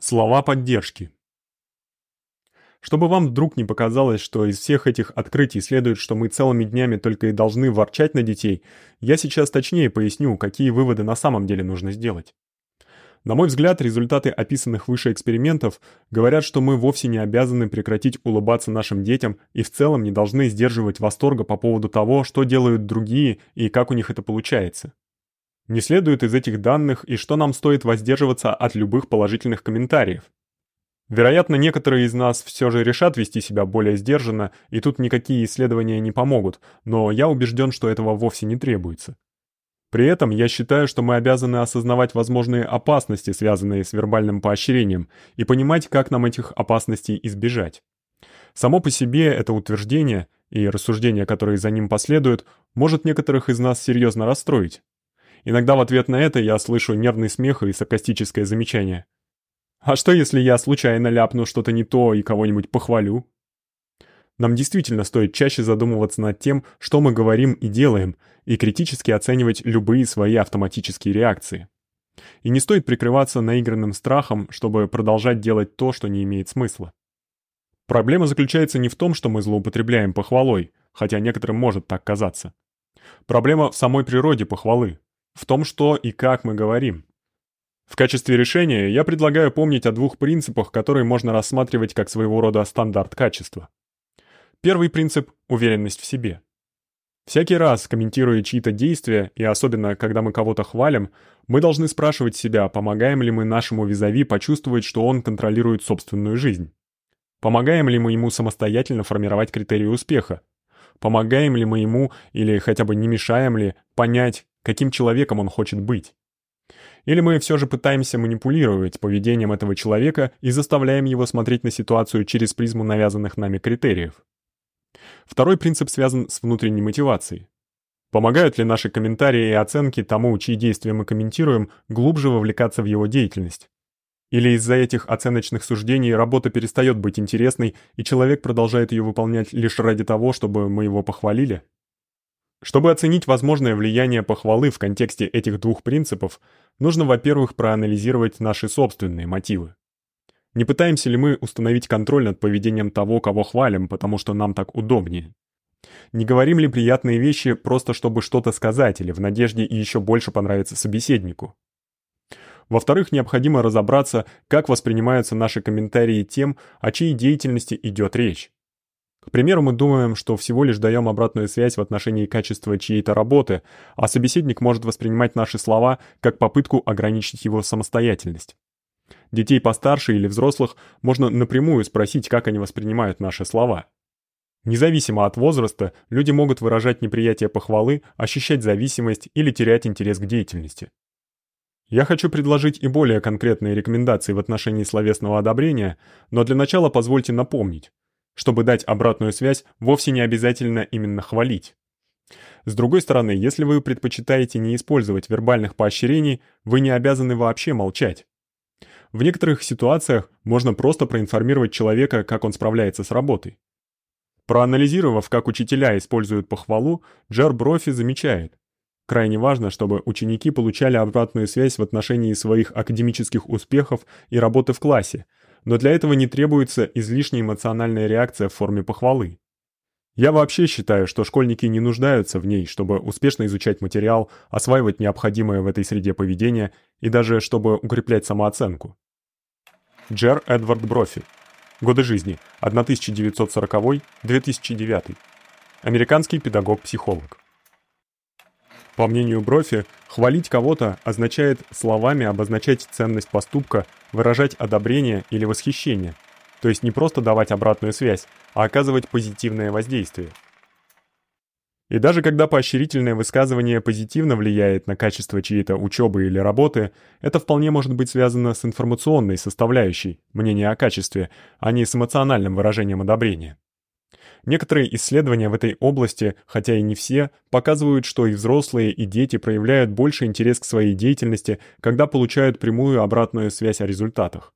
Слова поддержки. Чтобы вам вдруг не показалось, что из всех этих открытий следует, что мы целыми днями только и должны ворчать на детей, я сейчас точнее поясню, какие выводы на самом деле нужно сделать. На мой взгляд, результаты описанных выше экспериментов говорят, что мы вовсе не обязаны прекратить улыбаться нашим детям и в целом не должны сдерживать восторга по поводу того, что делают другие и как у них это получается. Не следует из этих данных и что нам стоит воздерживаться от любых положительных комментариев. Вероятно, некоторые из нас все же решат вести себя более сдержанно, и тут никакие исследования не помогут, но я убежден, что этого вовсе не требуется. При этом я считаю, что мы обязаны осознавать возможные опасности, связанные с вербальным поощрением, и понимать, как нам этих опасностей избежать. Само по себе это утверждение и рассуждения, которые за ним последуют, может некоторых из нас серьезно расстроить. Иногда в ответ на это я слышу нервный смех и саркастическое замечание. А что если я случайно ляпну что-то не то и кого-нибудь похвалю? Нам действительно стоит чаще задумываться над тем, что мы говорим и делаем, и критически оценивать любые свои автоматические реакции. И не стоит прикрываться наигранным страхом, чтобы продолжать делать то, что не имеет смысла. Проблема заключается не в том, что мы злоупотребляем похвалой, хотя некоторым может так казаться. Проблема в самой природе похвалы, в том, что и как мы говорим. В качестве решения я предлагаю помнить о двух принципах, которые можно рассматривать как своего рода стандарт качества. Первый принцип уверенность в себе. Всякий раз, комментируя чьи-то действия, и особенно когда мы кого-то хвалим, мы должны спрашивать себя, помогаем ли мы нашему визави почувствовать, что он контролирует собственную жизнь. Помогаем ли мы ему самостоятельно формировать критерии успеха? Помогаем ли мы ему или хотя бы не мешаем ли понять, каким человеком он хочет быть? Или мы все же пытаемся манипулировать поведением этого человека и заставляем его смотреть на ситуацию через призму навязанных нами критериев. Второй принцип связан с внутренней мотивацией. Помогают ли наши комментарии и оценки тому, чьи действия мы комментируем, глубже вовлекаться в его деятельность? Или из-за этих оценочных суждений работа перестает быть интересной, и человек продолжает ее выполнять лишь ради того, чтобы мы его похвалили? Чтобы оценить возможное влияние похвалы в контексте этих двух принципов, нужно, во-первых, проанализировать наши собственные мотивы. Не пытаемся ли мы установить контроль над поведением того, кого хвалим, потому что нам так удобнее? Не говорим ли приятные вещи просто чтобы что-то сказать или в надежде еще больше понравиться собеседнику? Во-вторых, необходимо разобраться, как воспринимаются наши комментарии тем, о чьей деятельности идет речь. К примеру, мы думаем, что всего лишь даем обратную связь в отношении качества чьей-то работы, а собеседник может воспринимать наши слова как попытку ограничить его самостоятельность. Детей постарше или взрослых можно напрямую спросить, как они воспринимают наши слова. Независимо от возраста, люди могут выражать неприятие похвалы, ощущать зависимость или терять интерес к деятельности. Я хочу предложить и более конкретные рекомендации в отношении словесного одобрения, но для начала позвольте напомнить, чтобы дать обратную связь, вовсе не обязательно именно хвалить. С другой стороны, если вы предпочитаете не использовать вербальных поощрений, вы не обязаны вообще молчать. В некоторых ситуациях можно просто проинформировать человека, как он справляется с работой. Проанализировав, как учителя используют похвалу, Джер Брофи замечает: крайне важно, чтобы ученики получали обратную связь в отношении своих академических успехов и работы в классе, но для этого не требуется излишняя эмоциональная реакция в форме похвалы. Я вообще считаю, что школьники не нуждаются в ней, чтобы успешно изучать материал, осваивать необходимое в этой среде поведение и даже чтобы укреплять самооценку. Джер Эдвард Брофи. Годы жизни: 1940-2009. Американский педагог-психолог. По мнению Брофи, хвалить кого-то означает словами обозначать ценность поступка, выражать одобрение или восхищение. То есть не просто давать обратную связь, а оказывать позитивное воздействие. И даже когда поощрительное высказывание позитивно влияет на качество чьей-то учебы или работы, это вполне может быть связано с информационной составляющей, мнения о качестве, а не с эмоциональным выражением одобрения. Некоторые исследования в этой области, хотя и не все, показывают, что и взрослые, и дети проявляют больше интерес к своей деятельности, когда получают прямую обратную связь о результатах.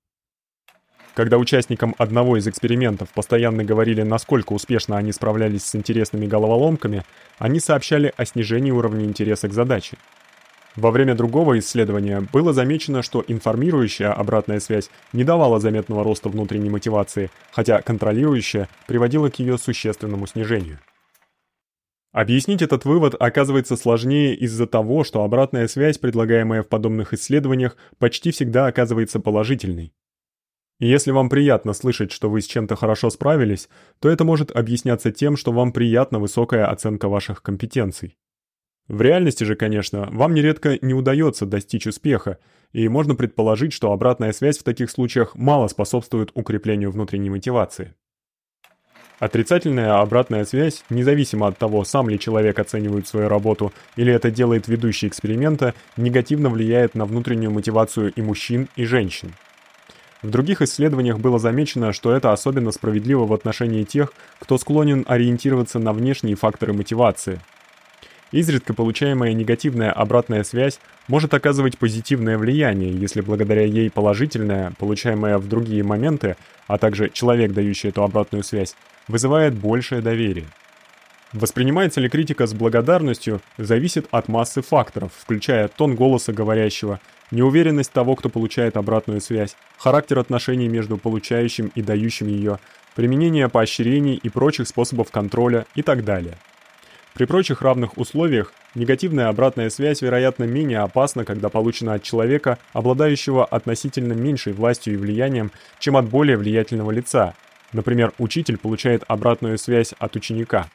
Когда участникам одного из экспериментов постоянно говорили, насколько успешно они справлялись с интересными головоломками, они сообщали о снижении уровня интереса к задаче. Во время другого исследования было замечено, что информирующая обратная связь не давала заметного роста внутренней мотивации, хотя контролирующая приводила к её существенному снижению. Объяснить этот вывод оказывается сложнее из-за того, что обратная связь, предлагаемая в подобных исследованиях, почти всегда оказывается положительной. Если вам приятно слышать, что вы с чем-то хорошо справились, то это может объясняться тем, что вам приятна высокая оценка ваших компетенций. В реальности же, конечно, вам нередко не удается достичь успеха, и можно предположить, что обратная связь в таких случаях мало способствует укреплению внутренней мотивации. Отрицательная обратная связь, независимо от того, сам ли человек оценивает свою работу или это делает ведущий эксперимента, негативно влияет на внутреннюю мотивацию и мужчин, и женщин. В других исследованиях было замечено, что это особенно справедливо в отношении тех, кто склонен ориентироваться на внешние факторы мотивации – Изредка получаемая негативная обратная связь может оказывать позитивное влияние, если благодаря ей положительная, получаемая в другие моменты, а также человек, дающий эту обратную связь, вызывает большее доверие. Воспринимается ли критика с благодарностью, зависит от массы факторов, включая тон голоса говорящего, неуверенность того, кто получает обратную связь, характер отношений между получающим и дающим её, применение поощрений и прочих способов контроля и так далее. При прочих равных условиях негативная обратная связь, вероятно, менее опасна, когда получена от человека, обладающего относительно меньшей властью и влиянием, чем от более влиятельного лица. Например, учитель получает обратную связь от ученика.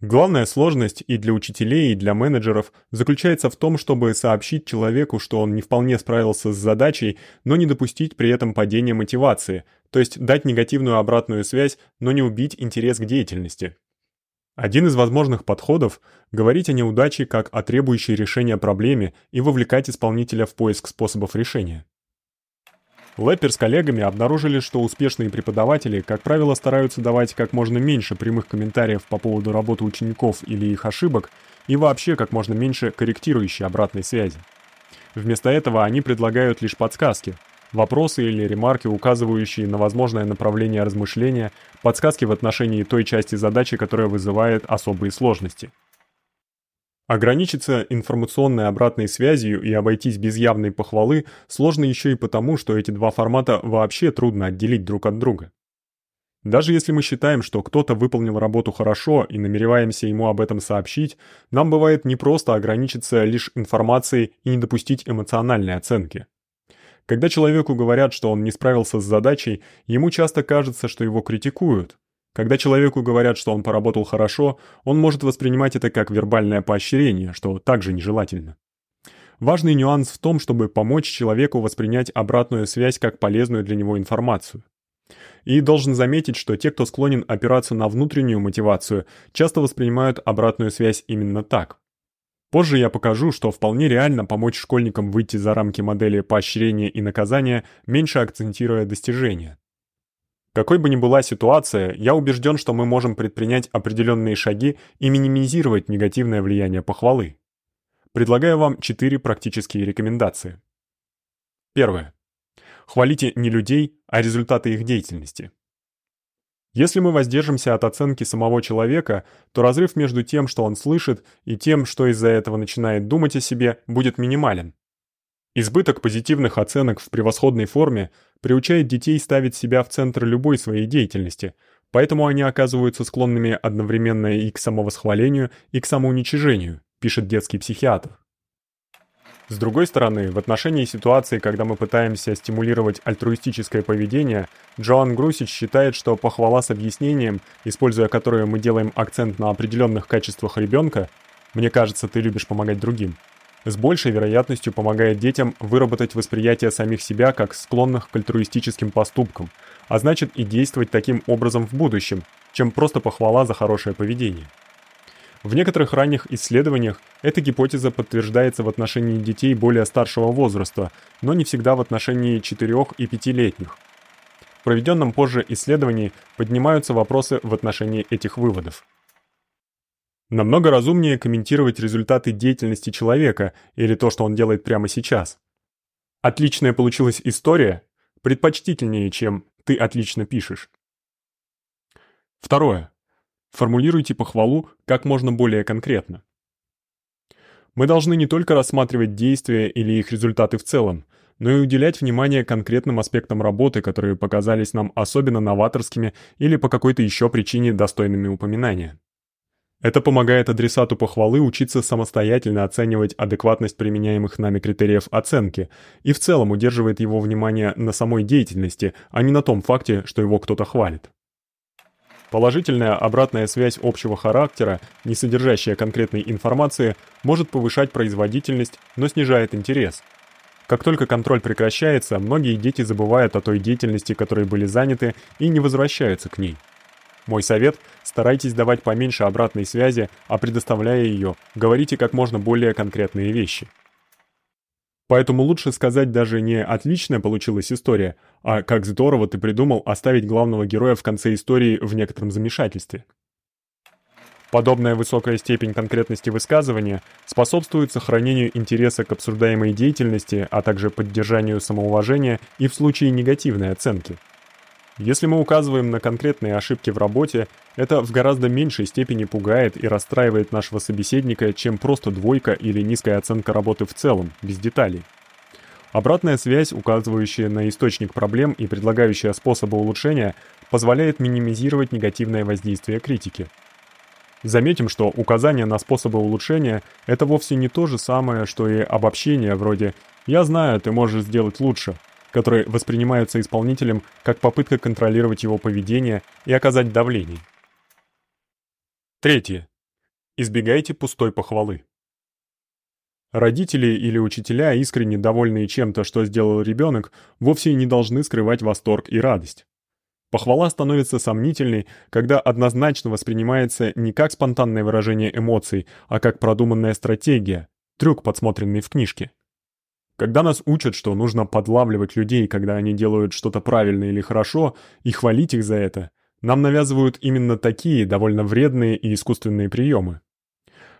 Главная сложность и для учителей, и для менеджеров заключается в том, чтобы сообщить человеку, что он не вполне справился с задачей, но не допустить при этом падения мотивации, то есть дать негативную обратную связь, но не убить интерес к деятельности. Один из возможных подходов говорить о неудаче как о требующей решения проблеме и вовлекать исполнителя в поиск способов решения. Леппер с коллегами обнаружили, что успешные преподаватели, как правило, стараются давать как можно меньше прямых комментариев по поводу работы учеников или их ошибок и вообще как можно меньше корректирующей обратной связи. Вместо этого они предлагают лишь подсказки – вопросы или ремарки, указывающие на возможное направление размышления, подсказки в отношении той части задачи, которая вызывает особые сложности. Ограничиться информационной обратной связью и обойтись без явной похвалы сложно еще и потому, что эти два формата вообще трудно отделить друг от друга. Даже если мы считаем, что кто-то выполнил работу хорошо и намереваемся ему об этом сообщить, нам бывает непросто ограничиться лишь информацией и не допустить эмоциональной оценки. Когда человеку говорят, что он не справился с задачей, ему часто кажется, что его критикуют. Когда человеку говорят, что он поработал хорошо, он может воспринимать это как вербальное поощрение, что также нежелательно. Важный нюанс в том, чтобы помочь человеку воспринять обратную связь как полезную для него информацию. И должен заметить, что те, кто склонен опираться на внутреннюю мотивацию, часто воспринимают обратную связь именно так. Позже я покажу, что вполне реально помочь школьникам выйти за рамки модели поощрения и наказания, меньше акцентируя достижения. Какой бы ни была ситуация, я убежден, что мы можем предпринять определенные шаги и минимизировать негативное влияние похвалы. Предлагаю вам четыре практические рекомендации. Первое. Хвалите не людей, а результаты их деятельности. Если мы воздержимся от оценки самого человека, то разрыв между тем, что он слышит, и тем, что из-за этого начинает думать о себе, будет минимален. Избыток позитивных оценок в превосходной форме приучает детей ставить себя в центр любой своей деятельности, поэтому они оказываются склонными одновременно и к самовосхвалению, и к самоуничижению, пишет детский психиатр. С другой стороны, в отношении ситуации, когда мы пытаемся стимулировать альтруистическое поведение, Джоан Грусич считает, что похвала с объяснением, используя которое мы делаем акцент на определенных качествах ребенка, мне кажется, ты любишь помогать другим, с большей вероятностью помогает детям выработать восприятие самих себя как склонных к альтруистическим поступкам, а значит и действовать таким образом в будущем, чем просто похвала за хорошее поведение. В некоторых ранних исследованиях эта гипотеза подтверждается в отношении детей более старшего возраста, но не всегда в отношении 4 и 5-летних. В проведенном позже исследовании поднимаются вопросы в отношении этих выводов. Намного разумнее комментировать результаты деятельности человека или то, что он делает прямо сейчас. Отличная получилась история предпочтительнее, чем ты отлично пишешь. Второе. Формулируйте похвалу как можно более конкретно. Мы должны не только рассматривать действия или их результаты в целом, но и уделять внимание конкретным аспектам работы, которые показались нам особенно новаторскими или по какой-то ещё причине достойными упоминания. Это помогает адресату похвалы учиться самостоятельно оценивать адекватность применяемых нами критериев оценки и в целом удерживает его внимание на самой деятельности, а не на том факте, что его кто-то хвалит. Положительная обратная связь общего характера, не содержащая конкретной информации, может повышать производительность, но снижает интерес. Как только контроль прекращается, многие дети забывают о той деятельности, которой были заняты, и не возвращаются к ней. Мой совет старайтесь давать поменьше обратной связи, а предоставляя её, говорите как можно более конкретные вещи. Поэтому лучше сказать даже не отличная получилась история, а как здорово ты придумал оставить главного героя в конце истории в некотором замешательстве. Подобная высокая степень конкретности высказывания способствует сохранению интереса к обсуждаемой деятельности, а также поддержанию самоуважения и в случае негативной оценки. Если мы указываем на конкретные ошибки в работе, это в гораздо меньшей степени пугает и расстраивает нашего собеседника, чем просто двойка или низкая оценка работы в целом, без деталей. Обратная связь, указывающая на источник проблем и предлагающая способы улучшения, позволяет минимизировать негативное воздействие критики. Заметим, что указание на способы улучшения это вовсе не то же самое, что и обобщение вроде "я знаю, ты можешь сделать лучше", которые воспринимаются исполнителем как попытка контролировать его поведение и оказать давление. Третье. Избегайте пустой похвалы. Родители или учителя, искренне довольные чем-то, что сделал ребёнок, вовсе не должны скрывать восторг и радость. Похвала становится сомнительной, когда однозначно воспринимается не как спонтанное выражение эмоций, а как продуманная стратегия, трюк, подсмотренный в книжке. Когда нас учат, что нужно подлавливать людей, когда они делают что-то правильно или хорошо, и хвалить их за это, нам навязывают именно такие довольно вредные и искусственные приемы.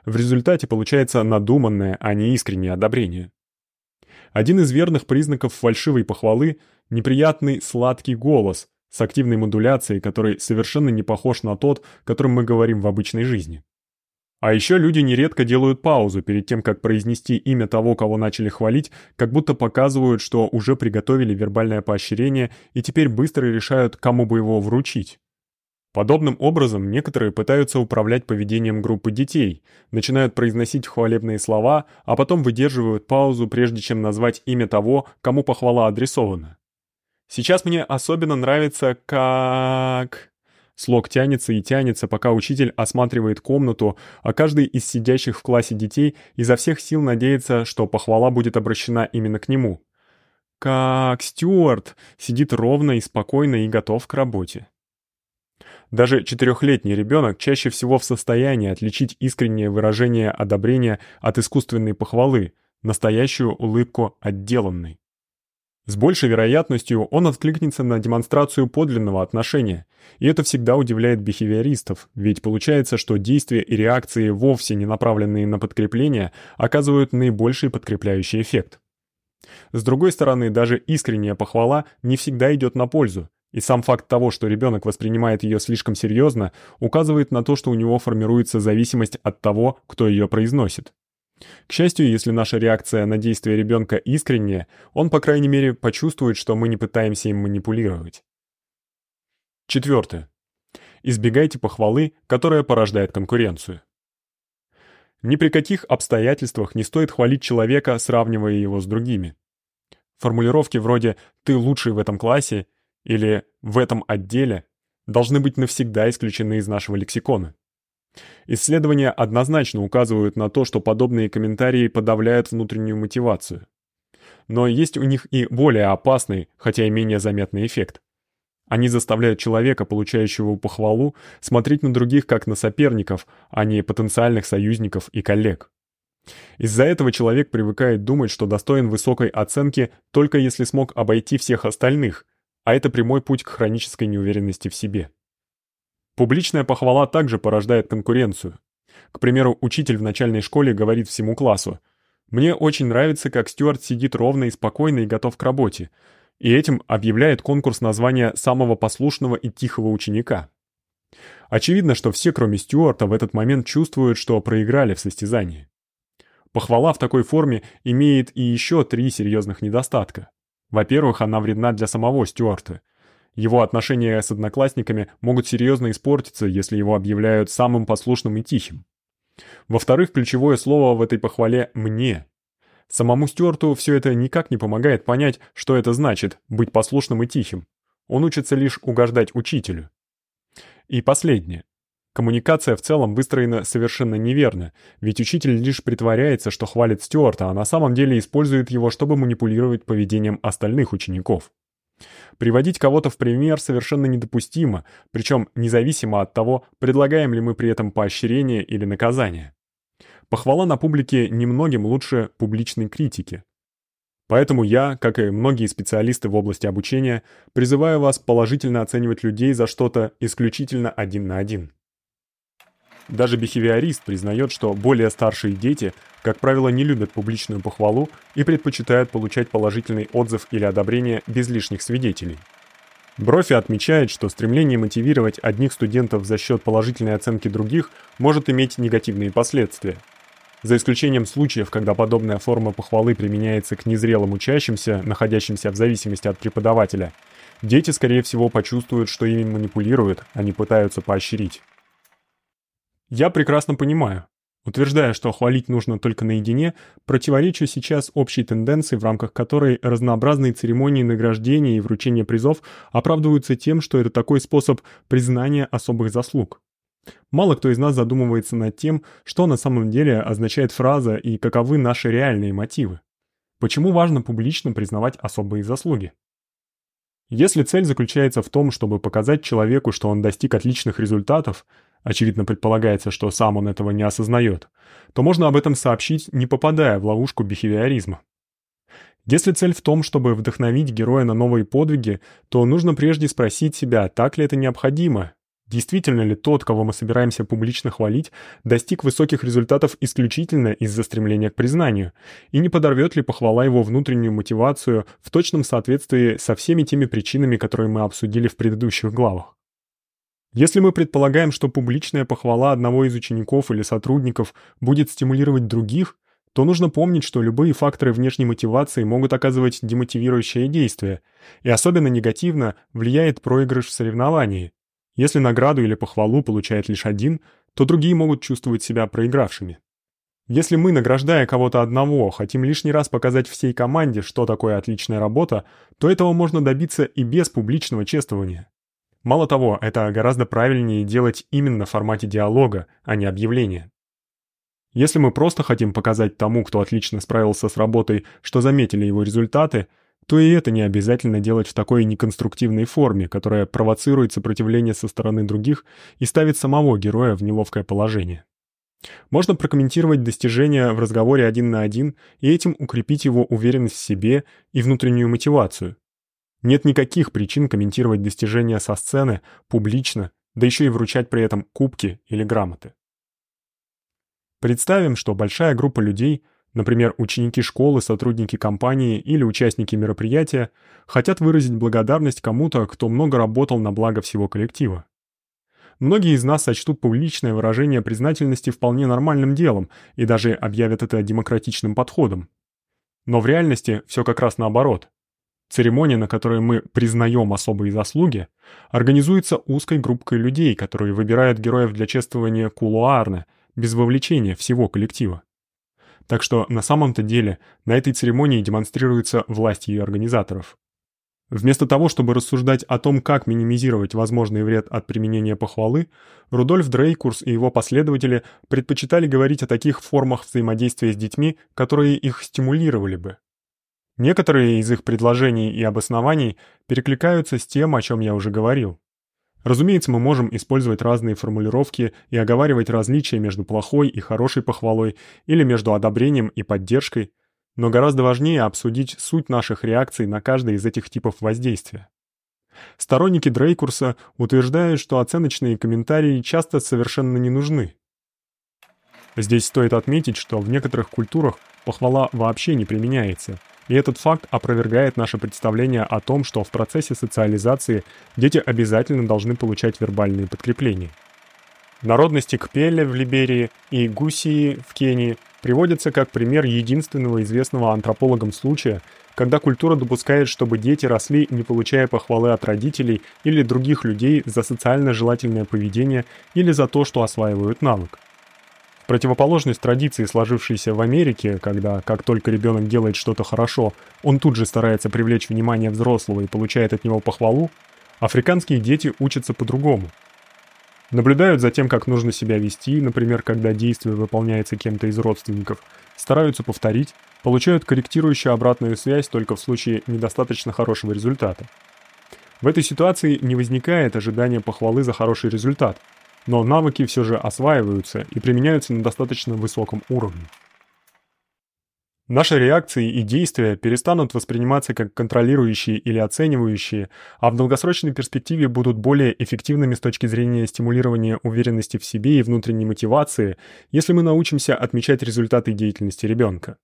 В результате получается надуманное, а не искреннее одобрение. Один из верных признаков фальшивой похвалы неприятный сладкий голос с активной модуляцией, который совершенно не похож на тот, которым мы говорим в обычной жизни. А еще люди нередко делают паузу перед тем, как произнести имя того, кого начали хвалить, как будто показывают, что уже приготовили вербальное поощрение и теперь быстро решают, кому бы его вручить. Подобным образом некоторые пытаются управлять поведением группы детей, начинают произносить хвалебные слова, а потом выдерживают паузу, прежде чем назвать имя того, кому похвала адресована. Сейчас мне особенно нравится как Слог тянется и тянется, пока учитель осматривает комнату, а каждый из сидящих в классе детей изо всех сил надеется, что похвала будет обращена именно к нему. Как Стюарт сидит ровно и спокойно и готов к работе. Даже четырехлетний ребенок чаще всего в состоянии отличить искреннее выражение одобрения от искусственной похвалы, настоящую улыбку отделанной. С большей вероятностью он откликнется на демонстрацию подлинного отношения, и это всегда удивляет бихевиористов, ведь получается, что действия и реакции, вовсе не направленные на подкрепление, оказывают наибольший подкрепляющий эффект. С другой стороны, даже искренняя похвала не всегда идёт на пользу, и сам факт того, что ребёнок воспринимает её слишком серьёзно, указывает на то, что у него формируется зависимость от того, кто её произносит. К счастью, если наша реакция на действие ребёнка искренняя, он, по крайней мере, почувствует, что мы не пытаемся им манипулировать. Четвёртое. Избегайте похвалы, которая порождает конкуренцию. Ни при каких обстоятельствах не стоит хвалить человека, сравнивая его с другими. Формулировки вроде «ты лучший в этом классе» или «в этом отделе» должны быть навсегда исключены из нашего лексикона. Исследования однозначно указывают на то, что подобные комментарии подавляют внутреннюю мотивацию. Но есть у них и более опасный, хотя и менее заметный эффект. Они заставляют человека, получающего похвалу, смотреть на других как на соперников, а не потенциальных союзников и коллег. Из-за этого человек привыкает думать, что достоин высокой оценки только если смог обойти всех остальных, а это прямой путь к хронической неуверенности в себе. Публичная похвала также порождает конкуренцию. К примеру, учитель в начальной школе говорит всему классу: "Мне очень нравится, как Стюарт сидит ровно и спокойно и готов к работе". И этим объявляет конкурс названия самого послушного и тихого ученика. Очевидно, что все, кроме Стюарта, в этот момент чувствуют, что проиграли в состязании. Похвала в такой форме имеет и еще три серьезных недостатка. Во-первых, она вредна для самого Стюарта. Его отношения с одноклассниками могут серьезно испортиться, если его объявляют самым послушным и тихим. Во-вторых, ключевое слово в этой похвале «мне». Самому Стюарту все это никак не помогает понять, что это значит быть послушным и тихим. Он учится лишь угождать учителю. И последнее. Коммуникация в целом выстроена совершенно неверно, ведь учитель лишь притворяется, что хвалит Стюарта, а на самом деле использует его, чтобы манипулировать поведением остальных учеников. Приводить кого-то в пример совершенно недопустимо, причем независимо от того, предлагаем ли мы при этом поощрение или наказание. Похвала на публике немногим лучше публичной критики. Поэтому я, как и многие специалисты в области обучения, призываю вас положительно оценивать людей за что-то исключительно один на один. Даже бихевиорист признает, что более старшие дети, как правило, не любят публичную похвалу и предпочитают получать положительный отзыв или одобрение без лишних свидетелей. Брофи отмечает, что стремление мотивировать одних студентов за счет положительной оценки других может иметь негативные последствия. За исключением случаев, когда подобная форма похвалы применяется к незрелым учащимся, находящимся в зависимости от преподавателя, дети, скорее всего, почувствуют, что ими манипулируют, а не пытаются поощрить. Я прекрасно понимаю. Утверждая, что хвалить нужно только наедине, противоречу сейчас общей тенденции, в рамках которой разнообразные церемонии награждения и вручения призов оправдываются тем, что это такой способ признания особых заслуг. Мало кто из нас задумывается над тем, что на самом деле означает фраза и каковы наши реальные мотивы. Почему важно публично признавать особые заслуги? Если цель заключается в том, чтобы показать человеку, что он достиг отличных результатов, очевидно предполагается, что сам он этого не осознает, то можно об этом сообщить, не попадая в ловушку бихевиоризма. Если цель в том, чтобы вдохновить героя на новые подвиги, то нужно прежде спросить себя, так ли это необходимо. Действительно ли тот, кого мы собираемся публично хвалить, достиг высоких результатов исключительно из-за стремления к признанию, и не подорвет ли похвала его внутреннюю мотивацию в точном соответствии со всеми теми причинами, которые мы обсудили в предыдущих главах? Если мы предполагаем, что публичная похвала одного из учеников или сотрудников будет стимулировать других, то нужно помнить, что любые факторы внешней мотивации могут оказывать демотивирующее действие, и особенно негативно влияет проигрыш в соревновании. Если награду или похвалу получает лишь один, то другие могут чувствовать себя проигравшими. Если мы, награждая кого-то одного, хотим лишний раз показать всей команде, что такое отличная работа, то этого можно добиться и без публичного чествования. Мало того, это гораздо правильнее делать именно в формате диалога, а не объявления. Если мы просто хотим показать тому, кто отлично справился с работой, что заметили его результаты, то и это не обязательно делать в такой неконструктивной форме, которая провоцирует сопротивление со стороны других и ставит самого героя в неловкое положение. Можно прокомментировать достижения в разговоре один на один и этим укрепить его уверенность в себе и внутреннюю мотивацию. Нет никаких причин комментировать достижения со сцены публично, да еще и вручать при этом кубки или грамоты. Представим, что большая группа людей, например, ученики школы, сотрудники компании или участники мероприятия, хотят выразить благодарность кому-то, кто много работал на благо всего коллектива. Многие из нас сочтут публичное выражение признательности вполне нормальным делом и даже объявят это демократичным подходом. Но в реальности все как раз наоборот. Церемония, на которой мы признаем особые заслуги, организуется узкой группкой людей, которые выбирают героев для чествования кулуарно, без вовлечения всего коллектива. Так что на самом-то деле на этой церемонии демонстрируется власть ее организаторов. Вместо того, чтобы рассуждать о том, как минимизировать возможный вред от применения похвалы, Рудольф Дрейкурс и его последователи предпочитали говорить о таких формах взаимодействия с детьми, которые их стимулировали бы. Некоторые из их предложений и обоснований перекликаются с тем, о чем я уже говорил. Разумеется, мы можем использовать разные формулировки и оговаривать различия между плохой и хорошей похвалой или между одобрением и поддержкой, но гораздо важнее обсудить суть наших реакций на каждый из этих типов воздействия. Сторонники Дрейкурса утверждают, что оценочные комментарии часто совершенно не нужны. Здесь стоит отметить, что в некоторых культурах похвала вообще не применяется – и этот факт опровергает наше представление о том, что в процессе социализации дети обязательно должны получать вербальные подкрепления. Народности Кпеле в Либерии и Гусии в Кении приводятся как пример единственного известного антропологам случая, когда культура допускает, чтобы дети росли, не получая похвалы от родителей или других людей за социально желательное поведение или за то, что осваивают навык. Противоположность традиции, сложившейся в Америке, когда как только ребенок делает что-то хорошо, он тут же старается привлечь внимание взрослого и получает от него похвалу, африканские дети учатся по-другому – Наблюдают за тем, как нужно себя вести, например, когда действие выполняется кем-то из родственников, стараются повторить, получают корректирующую обратную связь только в случае недостаточно хорошего результата. В этой ситуации не возникает ожидания похвалы за хороший результат, но навыки все же осваиваются и применяются на достаточно высоком уровне. Наши реакции и действия перестанут восприниматься как контролирующие или оценивающие, а в долгосрочной перспективе будут более эффективными с точки зрения стимулирования уверенности в себе и внутренней мотивации, если мы научимся отмечать результаты деятельности ребенка.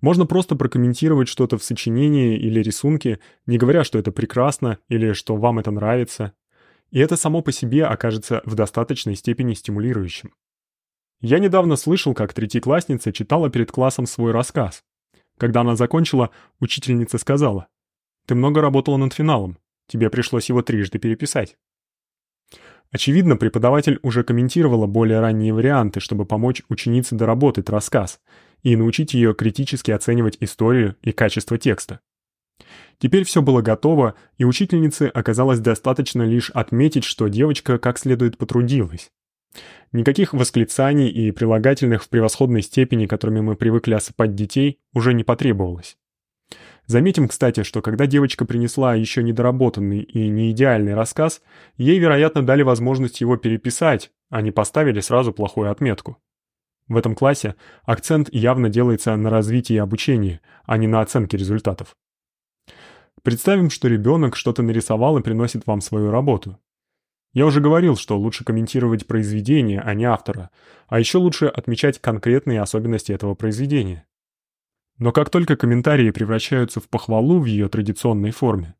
Можно просто прокомментировать что-то в сочинении или рисунке, не говоря, что это прекрасно или что вам это нравится. И это само по себе окажется в достаточной степени стимулирующим. Я недавно слышал, как третьеклассница читала перед классом свой рассказ. Когда она закончила, учительница сказала: "Ты много работала над финалом. Тебе пришлось его трижды переписать". Очевидно, преподаватель уже комментировала более ранние варианты, чтобы помочь ученице доработать рассказ и научить ее критически оценивать историю и качество текста. Теперь все было готово, и учительнице оказалось достаточно лишь отметить, что девочка как следует потрудилась. Никаких восклицаний и прилагательных в превосходной степени, которыми мы привыкли осыпать детей, уже не потребовалось. Заметим, кстати, что когда девочка принесла еще недоработанный и не идеальный рассказ, ей, вероятно, дали возможность его переписать, а не поставили сразу плохую отметку. В этом классе акцент явно делается на развитии и обучении, а не на оценке результатов. Представим, что ребенок что-то нарисовал и приносит вам свою работу. Я уже говорил, что лучше комментировать произведение, а не автора, а еще лучше отмечать конкретные особенности этого произведения. Но как только комментарии превращаются в похвалу в ее традиционной форме,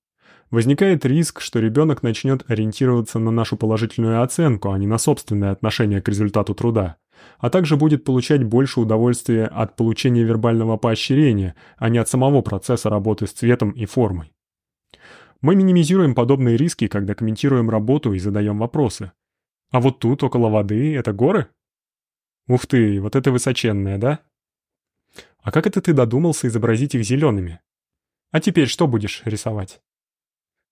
возникает риск, что ребенок начнет ориентироваться на нашу положительную оценку, а не на собственное отношение к результату труда, а также будет получать больше удовольствия от получения вербального поощрения, а не от самого процесса работы с цветом и формой. Мы минимизируем подобные риски, когда комментируем работу и задаем вопросы. А вот тут, около воды, это горы? Ух ты, вот это высоченное, да? А как это ты додумался изобразить их зелеными? А теперь что будешь рисовать?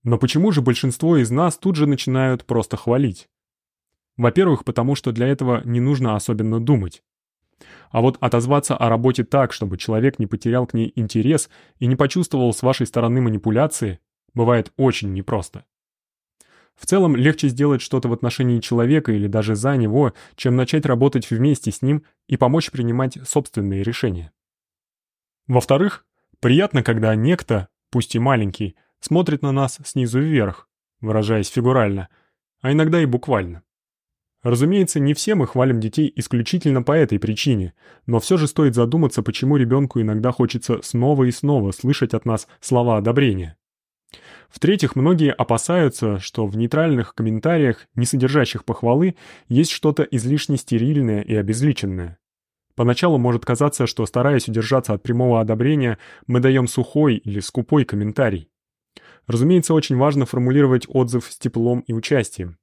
Но почему же большинство из нас тут же начинают просто хвалить? Во-первых, потому что для этого не нужно особенно думать. А вот отозваться о работе так, чтобы человек не потерял к ней интерес и не почувствовал с вашей стороны манипуляции, бывает очень непросто. В целом легче сделать что-то в отношении человека или даже за него, чем начать работать вместе с ним и помочь принимать собственные решения. Во-вторых, приятно, когда некто, пусть и маленький, смотрит на нас снизу вверх, выражаясь фигурально, а иногда и буквально. Разумеется, не все мы хвалим детей исключительно по этой причине, но все же стоит задуматься, почему ребенку иногда хочется снова и снова слышать от нас слова одобрения. В-третьих, многие опасаются, что в нейтральных комментариях, не содержащих похвалы, есть что-то излишне стерильное и обезличенное. Поначалу может казаться, что стараясь удержаться от прямого одобрения, мы даем сухой или скупой комментарий. Разумеется, очень важно формулировать отзыв с теплом и участием.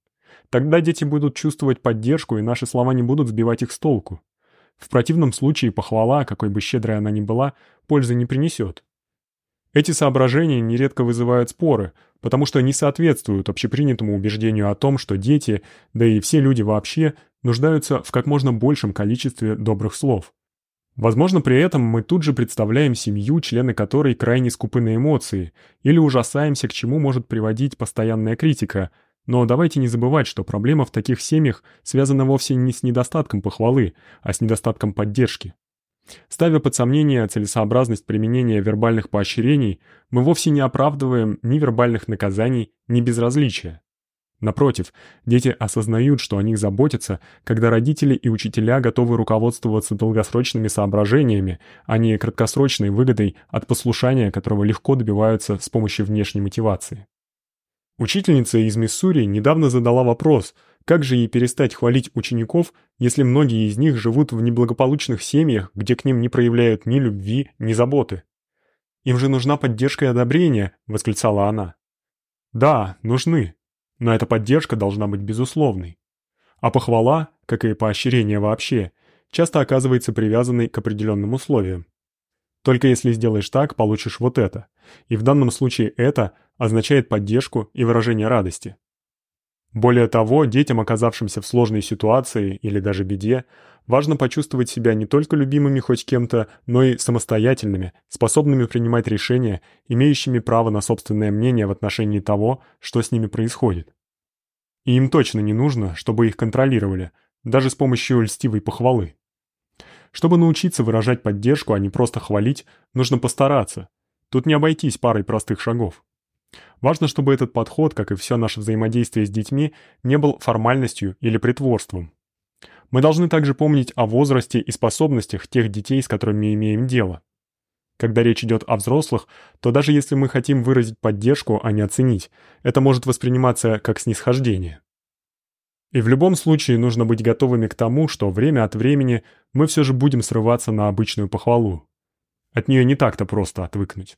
Тогда дети будут чувствовать поддержку, и наши слова не будут сбивать их с толку. В противном случае похвала, какой бы щедрой она ни была, пользы не принесет. Эти соображения нередко вызывают споры, потому что не соответствуют общепринятому убеждению о том, что дети, да и все люди вообще, нуждаются в как можно большем количестве добрых слов. Возможно, при этом мы тут же представляем семью, члены которой крайне скупы на эмоции, или ужасаемся, к чему может приводить постоянная критика. Но давайте не забывать, что проблема в таких семьях связана вовсе не с недостатком похвалы, а с недостатком поддержки. Ставя под сомнение целесообразность применения вербальных поощрений, мы вовсе не оправдываем ни вербальных наказаний, ни безразличия. Напротив, дети осознают, что о них заботятся, когда родители и учителя готовы руководствоваться долгосрочными соображениями, а не краткосрочной выгодой от послушания, которого легко добиваются с помощью внешней мотивации. Учительница из Миссури недавно задала вопрос, Как же ей перестать хвалить учеников, если многие из них живут в неблагополучных семьях, где к ним не проявляют ни любви, ни заботы? Им же нужна поддержка и одобрение, восклицала она. Да, нужны. Но эта поддержка должна быть безусловной. А похвала, как и поощрение вообще, часто оказывается привязанной к определенным условиям. Только если сделаешь так, получишь вот это. И в данном случае это означает поддержку и выражение радости. Более того, детям, оказавшимся в сложной ситуации или даже беде, важно почувствовать себя не только любимыми хоть кем-то, но и самостоятельными, способными принимать решения, имеющими право на собственное мнение в отношении того, что с ними происходит. И им точно не нужно, чтобы их контролировали, даже с помощью льстивой похвалы. Чтобы научиться выражать поддержку, а не просто хвалить, нужно постараться. Тут не обойтись парой простых шагов. Важно, чтобы этот подход, как и все наше взаимодействие с детьми, не был формальностью или притворством. Мы должны также помнить о возрасте и способностях тех детей, с которыми имеем дело. Когда речь идет о взрослых, то даже если мы хотим выразить поддержку, а не оценить, это может восприниматься как снисхождение. И в любом случае нужно быть готовыми к тому, что время от времени мы все же будем срываться на обычную похвалу. От нее не так-то просто отвыкнуть.